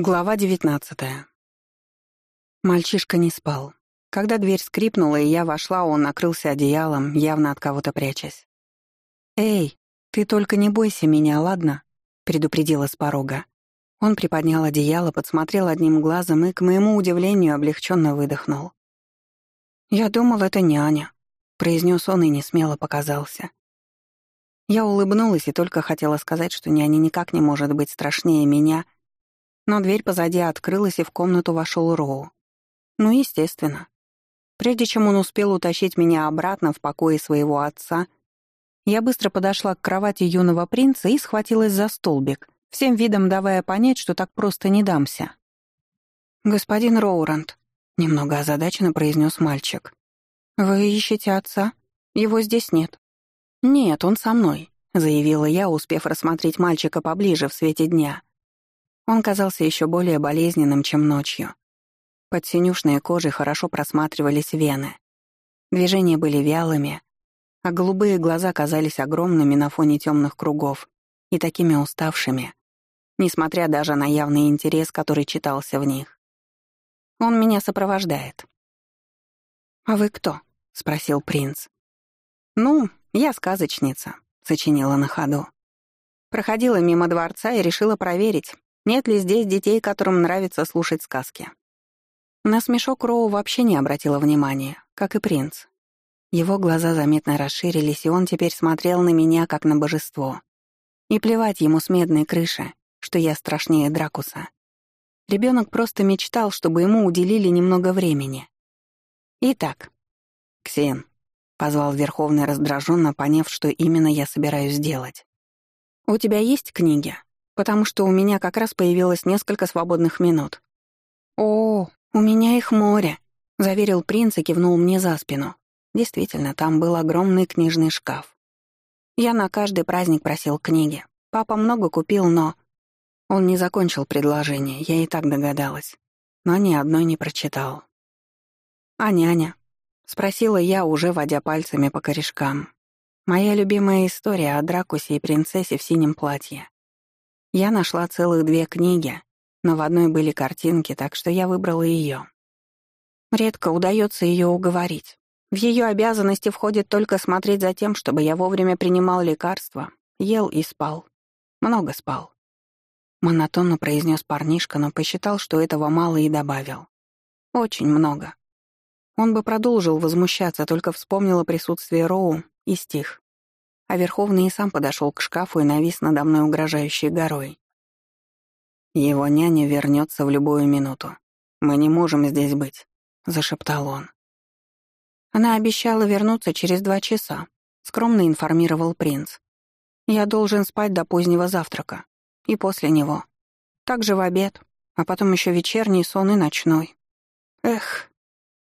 Глава девятнадцатая. Мальчишка не спал. Когда дверь скрипнула, и я вошла, он накрылся одеялом, явно от кого-то прячась. «Эй, ты только не бойся меня, ладно?» — предупредила с порога. Он приподнял одеяло, подсмотрел одним глазом и, к моему удивлению, облегченно выдохнул. «Я думал, это няня», — произнес он и несмело показался. Я улыбнулась и только хотела сказать, что няня никак не может быть страшнее меня — но дверь позади открылась, и в комнату вошел Роу. Ну, естественно. Прежде чем он успел утащить меня обратно в покое своего отца, я быстро подошла к кровати юного принца и схватилась за столбик, всем видом давая понять, что так просто не дамся. «Господин Роурант», — немного озадаченно произнес мальчик, — «вы ищете отца? Его здесь нет». «Нет, он со мной», — заявила я, успев рассмотреть мальчика поближе в свете дня. Он казался еще более болезненным, чем ночью. Под синюшной кожей хорошо просматривались вены. Движения были вялыми, а голубые глаза казались огромными на фоне темных кругов и такими уставшими, несмотря даже на явный интерес, который читался в них. Он меня сопровождает. «А вы кто?» — спросил принц. «Ну, я сказочница», — сочинила на ходу. Проходила мимо дворца и решила проверить, нет ли здесь детей, которым нравится слушать сказки? На смешок Роу вообще не обратила внимания, как и принц. Его глаза заметно расширились, и он теперь смотрел на меня, как на божество. И плевать ему с медной крыши, что я страшнее Дракуса. Ребенок просто мечтал, чтобы ему уделили немного времени. «Итак, Ксен», — позвал Верховный раздраженно, поняв, что именно я собираюсь сделать. «У тебя есть книги?» Потому что у меня как раз появилось несколько свободных минут. «О, у меня их море», — заверил принц и кивнул мне за спину. Действительно, там был огромный книжный шкаф. Я на каждый праздник просил книги. Папа много купил, но... Он не закончил предложение, я и так догадалась. Но ни одной не прочитал. «А няня?» — спросила я, уже водя пальцами по корешкам. Моя любимая история о Дракусе и принцессе в синем платье. Я нашла целых две книги, но в одной были картинки, так что я выбрала ее. Редко удается ее уговорить. В ее обязанности входит только смотреть за тем, чтобы я вовремя принимал лекарства, ел и спал. Много спал. Монотонно произнес парнишка, но посчитал, что этого мало и добавил. Очень много. Он бы продолжил возмущаться, только вспомнил о присутствии Роу и стих а Верховный и сам подошел к шкафу и навис надо мной угрожающей горой. «Его няня вернется в любую минуту. Мы не можем здесь быть», — зашептал он. «Она обещала вернуться через два часа», — скромно информировал принц. «Я должен спать до позднего завтрака. И после него. Также в обед, а потом еще вечерний сон и ночной. Эх,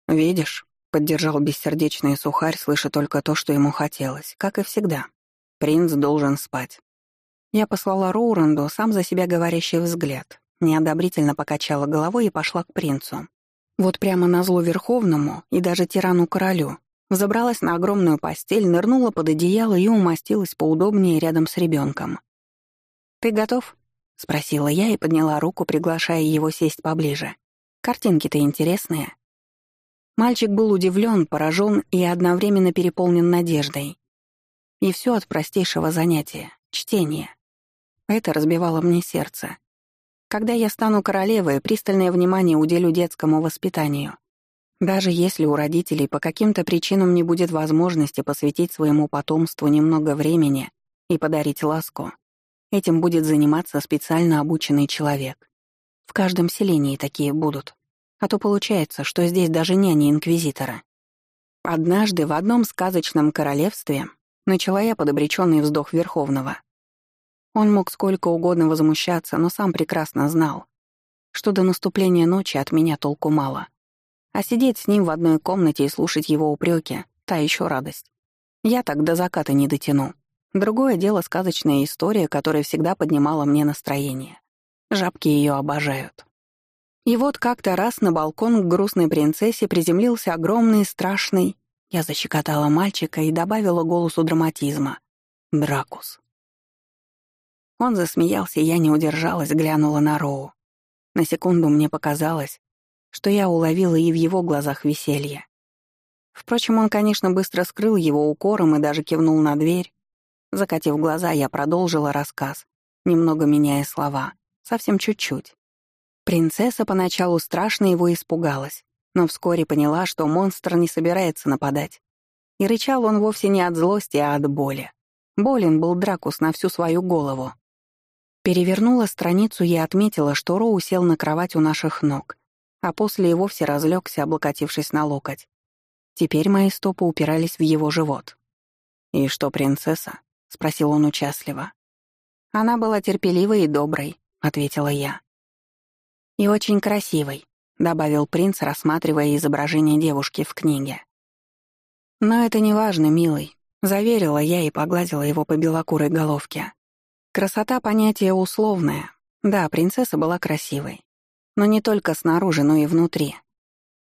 видишь?» — поддержал бессердечный сухарь, слыша только то, что ему хотелось, как и всегда. Принц должен спать. Я послала Роуранду сам за себя говорящий взгляд, неодобрительно покачала головой и пошла к принцу. Вот прямо на зло Верховному и даже тирану-королю взобралась на огромную постель, нырнула под одеяло и умостилась поудобнее рядом с ребенком. «Ты готов?» — спросила я и подняла руку, приглашая его сесть поближе. «Картинки-то интересные». Мальчик был удивлен, поражен и одновременно переполнен надеждой. И все от простейшего занятия — чтения. Это разбивало мне сердце. Когда я стану королевой, пристальное внимание уделю детскому воспитанию. Даже если у родителей по каким-то причинам не будет возможности посвятить своему потомству немного времени и подарить ласку, этим будет заниматься специально обученный человек. В каждом селении такие будут. А то получается, что здесь даже няни инквизитора. Однажды в одном сказочном королевстве начала я под обреченный вздох Верховного. Он мог сколько угодно возмущаться, но сам прекрасно знал, что до наступления ночи от меня толку мало. А сидеть с ним в одной комнате и слушать его упреки — та еще радость. Я так до заката не дотяну. Другое дело — сказочная история, которая всегда поднимала мне настроение. Жабки ее обожают. И вот как-то раз на балкон к грустной принцессе приземлился огромный, страшный... Я защекотала мальчика и добавила голосу драматизма. «Дракус». Он засмеялся, и я не удержалась, глянула на Роу. На секунду мне показалось, что я уловила и в его глазах веселье. Впрочем, он, конечно, быстро скрыл его укором и даже кивнул на дверь. Закатив глаза, я продолжила рассказ, немного меняя слова, совсем чуть-чуть. Принцесса поначалу страшно его испугалась, но вскоре поняла, что монстр не собирается нападать. И рычал он вовсе не от злости, а от боли. Болен был Дракус на всю свою голову. Перевернула страницу и отметила, что Роу сел на кровать у наших ног, а после и вовсе разлегся, облокотившись на локоть. Теперь мои стопы упирались в его живот. «И что, принцесса?» — спросил он участливо. «Она была терпеливой и доброй», — ответила я. «И очень красивой», — добавил принц, рассматривая изображение девушки в книге. «Но это не важно, милый», — заверила я и погладила его по белокурой головке. «Красота — понятие условное. Да, принцесса была красивой. Но не только снаружи, но и внутри.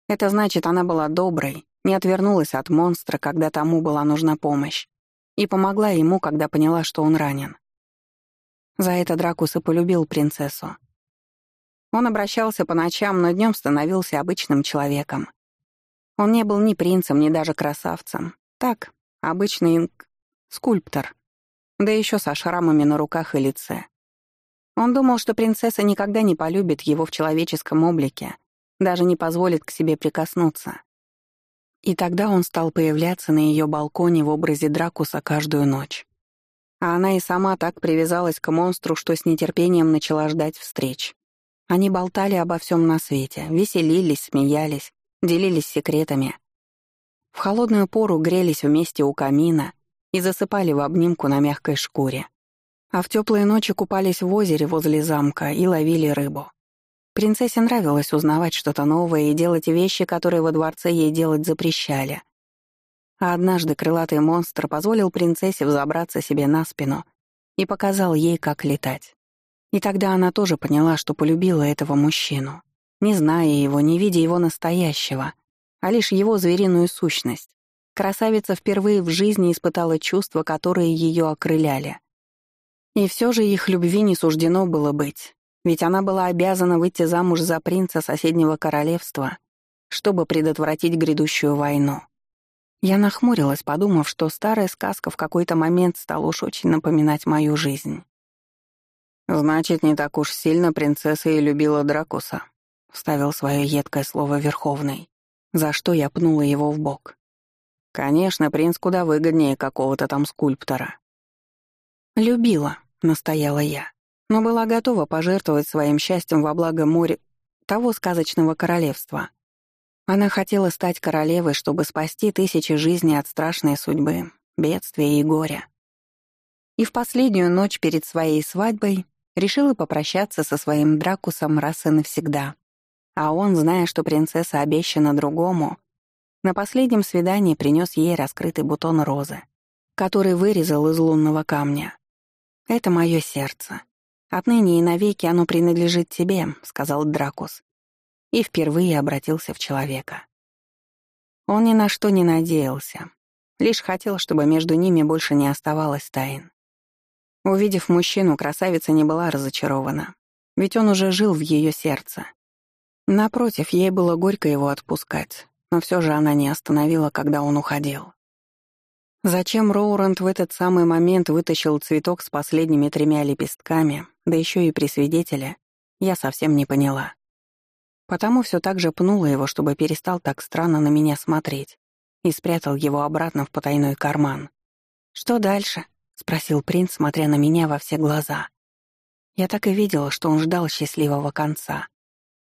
Это значит, она была доброй, не отвернулась от монстра, когда тому была нужна помощь, и помогла ему, когда поняла, что он ранен. За это Дракус и полюбил принцессу. Он обращался по ночам, но днем становился обычным человеком. Он не был ни принцем, ни даже красавцем. Так, обычный инк... скульптор. Да еще со шрамами на руках и лице. Он думал, что принцесса никогда не полюбит его в человеческом облике, даже не позволит к себе прикоснуться. И тогда он стал появляться на ее балконе в образе Дракуса каждую ночь. А она и сама так привязалась к монстру, что с нетерпением начала ждать встреч. Они болтали обо всем на свете, веселились, смеялись, делились секретами. В холодную пору грелись вместе у камина и засыпали в обнимку на мягкой шкуре. А в теплые ночи купались в озере возле замка и ловили рыбу. Принцессе нравилось узнавать что-то новое и делать вещи, которые во дворце ей делать запрещали. А однажды крылатый монстр позволил принцессе взобраться себе на спину и показал ей, как летать. И тогда она тоже поняла, что полюбила этого мужчину, не зная его, не видя его настоящего, а лишь его звериную сущность. Красавица впервые в жизни испытала чувства, которые ее окрыляли. И все же их любви не суждено было быть, ведь она была обязана выйти замуж за принца соседнего королевства, чтобы предотвратить грядущую войну. Я нахмурилась, подумав, что старая сказка в какой-то момент стала уж очень напоминать мою жизнь. «Значит, не так уж сильно принцесса и любила Дракуса», — вставил свое едкое слово Верховный, за что я пнула его в бок. «Конечно, принц куда выгоднее какого-то там скульптора». «Любила», — настояла я но была готова пожертвовать своим счастьем во благо моря того сказочного королевства. Она хотела стать королевой, чтобы спасти тысячи жизней от страшной судьбы, бедствия и горя. И в последнюю ночь перед своей свадьбой решила попрощаться со своим Дракусом раз и навсегда. А он, зная, что принцесса обещана другому, на последнем свидании принес ей раскрытый бутон розы, который вырезал из лунного камня. Это мое сердце. «Отныне и навеки оно принадлежит тебе», — сказал Дракус. И впервые обратился в человека. Он ни на что не надеялся, лишь хотел, чтобы между ними больше не оставалось тайн. Увидев мужчину, красавица не была разочарована, ведь он уже жил в ее сердце. Напротив, ей было горько его отпускать, но все же она не остановила, когда он уходил. Зачем Роуранд в этот самый момент вытащил цветок с последними тремя лепестками, да еще и при свидетеле, я совсем не поняла. Потому все так же пнула его, чтобы перестал так странно на меня смотреть, и спрятал его обратно в потайной карман. «Что дальше?» — спросил принц, смотря на меня во все глаза. Я так и видела, что он ждал счастливого конца.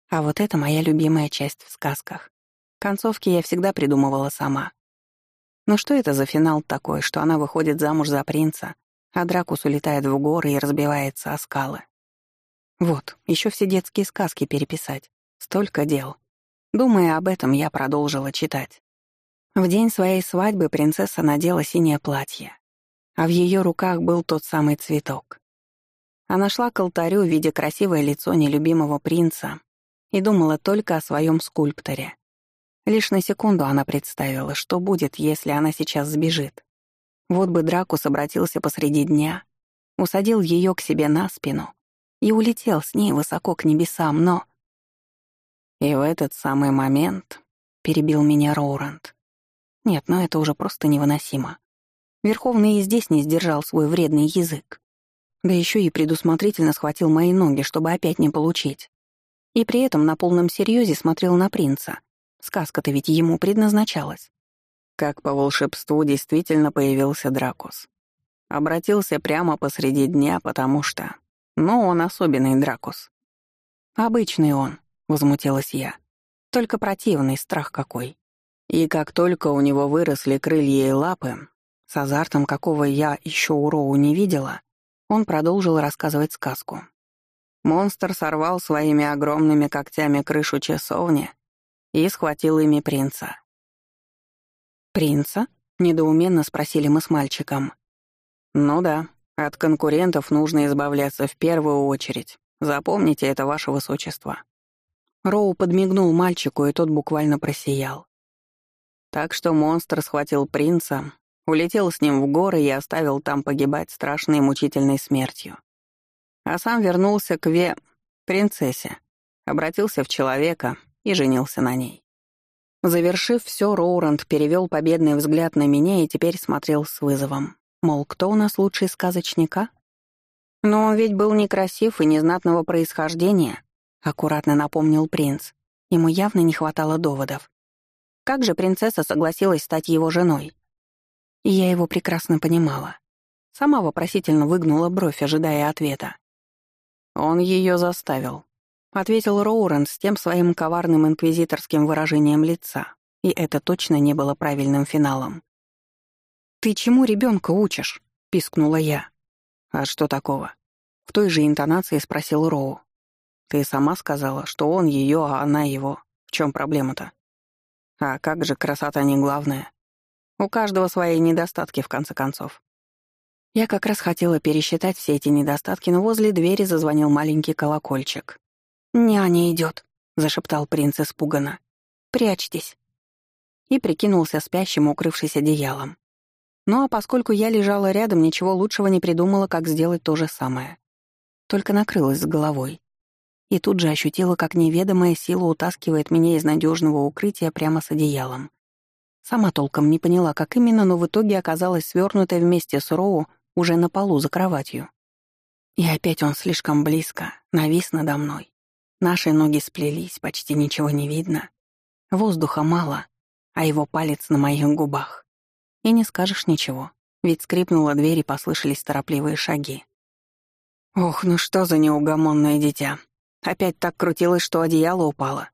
А вот это моя любимая часть в сказках. Концовки я всегда придумывала сама. Но что это за финал такой, что она выходит замуж за принца, а Дракус улетает в горы и разбивается о скалы? Вот, еще все детские сказки переписать. Столько дел. Думая об этом, я продолжила читать. В день своей свадьбы принцесса надела синее платье, а в ее руках был тот самый цветок. Она шла к алтарю, видя красивое лицо нелюбимого принца, и думала только о своем скульпторе. Лишь на секунду она представила, что будет, если она сейчас сбежит. Вот бы Дракус обратился посреди дня, усадил ее к себе на спину и улетел с ней высоко к небесам, но... И в этот самый момент перебил меня Роуранд. Нет, ну это уже просто невыносимо. Верховный и здесь не сдержал свой вредный язык. Да еще и предусмотрительно схватил мои ноги, чтобы опять не получить. И при этом на полном серьезе смотрел на принца. Сказка-то ведь ему предназначалась. Как по волшебству действительно появился Дракус. Обратился прямо посреди дня, потому что... Ну, он особенный Дракус. «Обычный он», — возмутилась я. «Только противный страх какой». И как только у него выросли крылья и лапы, с азартом, какого я еще у Роу не видела, он продолжил рассказывать сказку. Монстр сорвал своими огромными когтями крышу часовни и схватил ими принца. «Принца?» — недоуменно спросили мы с мальчиком. «Ну да, от конкурентов нужно избавляться в первую очередь. Запомните это, ваше высочество». Роу подмигнул мальчику, и тот буквально просиял. Так что монстр схватил принца, улетел с ним в горы и оставил там погибать страшной мучительной смертью. А сам вернулся к Ве... принцессе, обратился в человека и женился на ней. Завершив все, Роуранд перевел победный взгляд на меня и теперь смотрел с вызовом. Мол, кто у нас лучший сказочника? Но он ведь был некрасив и незнатного происхождения, аккуратно напомнил принц. Ему явно не хватало доводов. Как же принцесса согласилась стать его женой? И я его прекрасно понимала. Сама вопросительно выгнула бровь, ожидая ответа. «Он ее заставил», — ответил Роурен с тем своим коварным инквизиторским выражением лица, и это точно не было правильным финалом. «Ты чему ребенка учишь?» — пискнула я. «А что такого?» — в той же интонации спросил Роу. «Ты сама сказала, что он ее, а она его. В чем проблема-то?» А как же красота не главное? У каждого свои недостатки, в конце концов. Я как раз хотела пересчитать все эти недостатки, но возле двери зазвонил маленький колокольчик. «Няня идет, зашептал принц испуганно. «Прячьтесь». И прикинулся спящим, укрывшись одеялом. Ну а поскольку я лежала рядом, ничего лучшего не придумала, как сделать то же самое. Только накрылась с головой и тут же ощутила, как неведомая сила утаскивает меня из надежного укрытия прямо с одеялом. Сама толком не поняла, как именно, но в итоге оказалась свернутой вместе с Роу уже на полу за кроватью. И опять он слишком близко, навис надо мной. Наши ноги сплелись, почти ничего не видно. Воздуха мало, а его палец на моих губах. И не скажешь ничего, ведь скрипнула дверь и послышались торопливые шаги. Ох, ну что за неугомонное дитя. Опять так крутилось, что одеяло упало.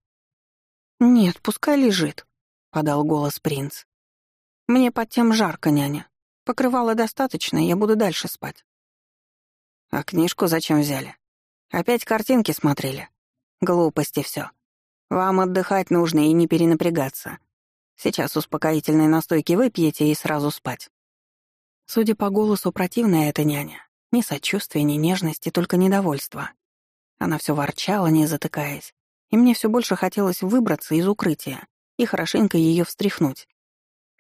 «Нет, пускай лежит», — подал голос принц. «Мне под тем жарко, няня. Покрывала достаточно, я буду дальше спать». «А книжку зачем взяли? Опять картинки смотрели? Глупости все. Вам отдыхать нужно и не перенапрягаться. Сейчас успокоительные настойки выпьете и сразу спать». Судя по голосу, противная эта няня. Ни сочувствия, ни нежности, только недовольство. Она все ворчала, не затыкаясь, и мне все больше хотелось выбраться из укрытия и хорошенько ее встряхнуть.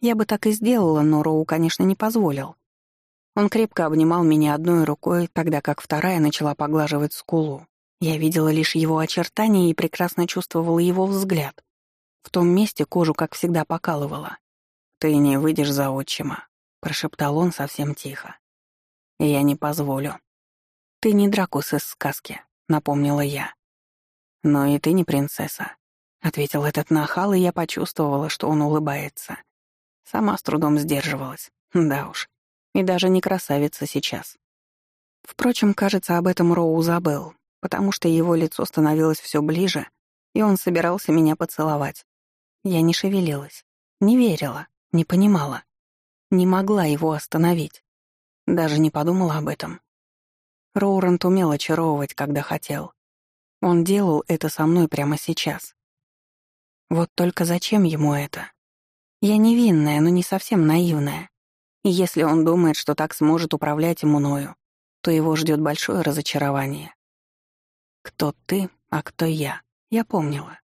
Я бы так и сделала, но Роу, конечно, не позволил. Он крепко обнимал меня одной рукой, тогда как вторая начала поглаживать скулу. Я видела лишь его очертания и прекрасно чувствовала его взгляд. В том месте кожу, как всегда, покалывала. «Ты не выйдешь за отчима», — прошептал он совсем тихо. «Я не позволю. Ты не Дракус из сказки напомнила я. «Но и ты не принцесса», — ответил этот нахал, и я почувствовала, что он улыбается. Сама с трудом сдерживалась. Да уж. И даже не красавица сейчас. Впрочем, кажется, об этом Роу забыл, потому что его лицо становилось все ближе, и он собирался меня поцеловать. Я не шевелилась, не верила, не понимала. Не могла его остановить. Даже не подумала об этом. Роурант умел очаровывать, когда хотел. Он делал это со мной прямо сейчас. Вот только зачем ему это? Я невинная, но не совсем наивная. И если он думает, что так сможет управлять мною, то его ждет большое разочарование. Кто ты, а кто я, я помнила.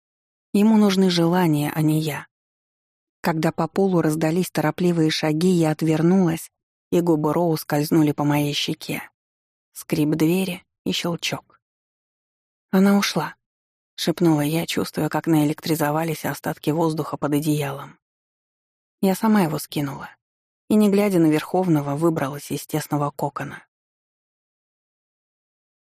Ему нужны желания, а не я. Когда по полу раздались торопливые шаги, я отвернулась, и губы Роу скользнули по моей щеке. Скрип двери и щелчок. Она ушла, — шепнула я, чувствуя, как наэлектризовались остатки воздуха под одеялом. Я сама его скинула и, не глядя на Верховного, выбралась из тесного кокона.